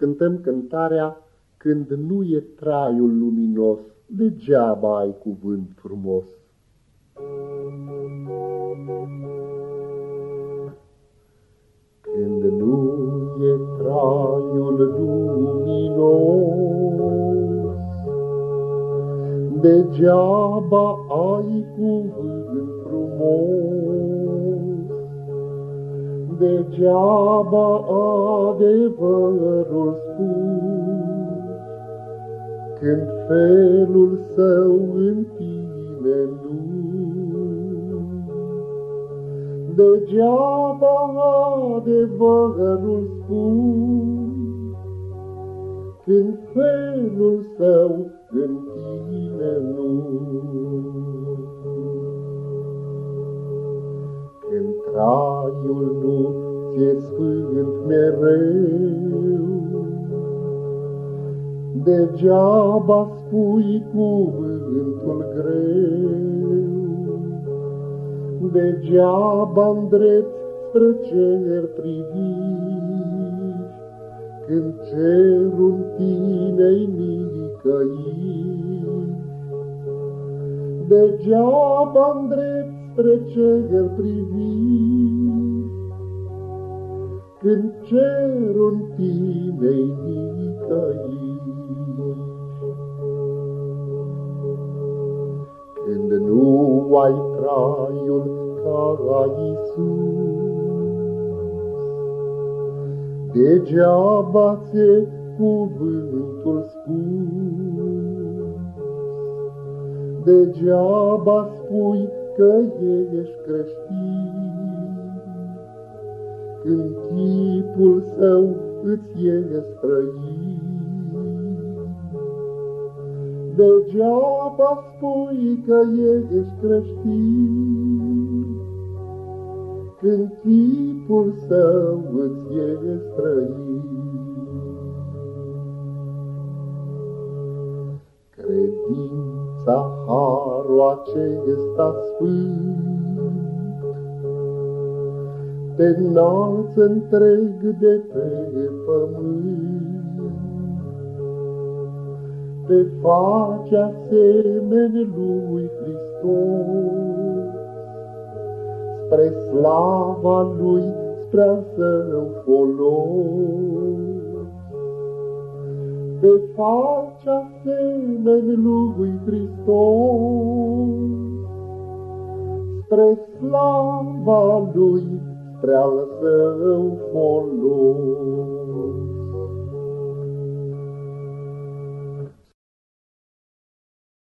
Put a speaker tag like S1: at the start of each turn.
S1: cântăm cântarea Când nu e traiul luminos, degeaba ai cuvânt frumos. Când nu e traiul luminos, Degeaba ai cuvânt Degeaba adevărul spus, Când felul său în tine nu. Degeaba adevărul spus, Când felul său în tine nu. Când traiul nu ți-e sfânt mereu, Degeaba spui cuvântul greu, Degeaba îndrept spre cer priviți, Când cerul tine-i nicăit. Degeaba îndrept spre cer priviți, Când cerul tine-i nicăit. Când nu ai traiul ca Iisus, Degeaba ți cuvântul spus, Degeaba spui că ești creștin, Când chipul său îți e străin. Degeaba spui că ești creștin, Când chipul său îți e străin. Credința, harul acesta sfânt, Te înalță întreg de pe pământ, te face asemeni lui Hristos, spre slava lui, spre al său folos. Te face asemeni lui Hristos, spre slava lui, spre al său folos.